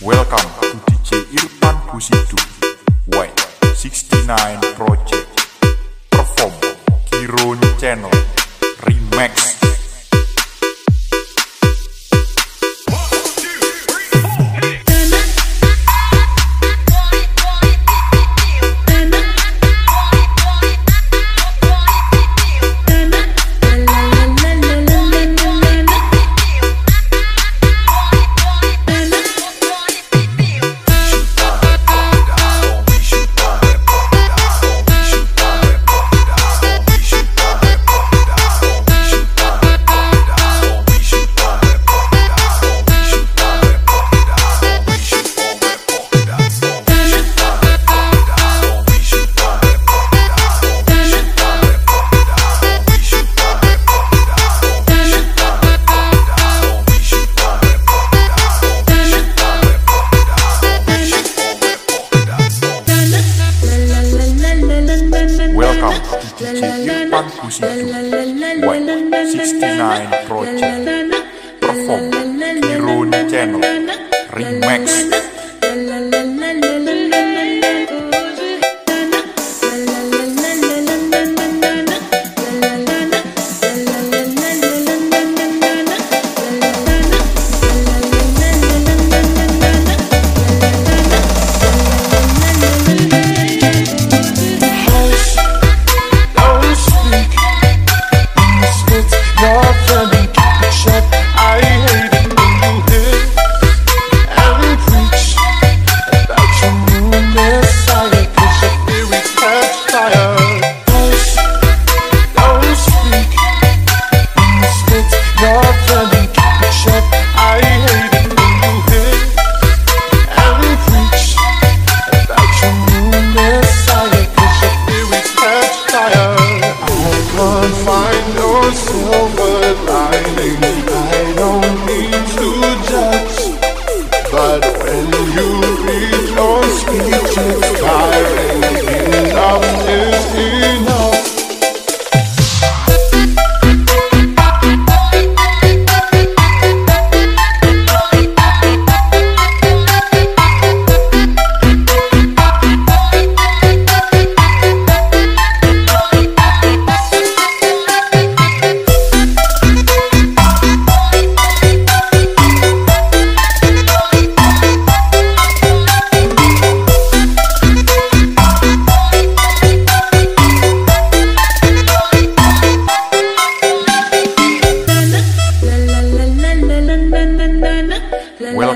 Welcome to DJ Irfan Pusidu Y69 Project. Perform. Kirun Channel. Remix. J.U. Pankusitu 69 Project Perform Channel Remix But when you reach your speech, it's tiring.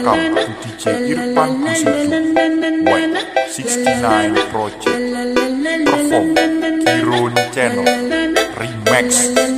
Welcome to DJ Irfan Kusutu White 69 Project. Perform Kiron Channel Remix.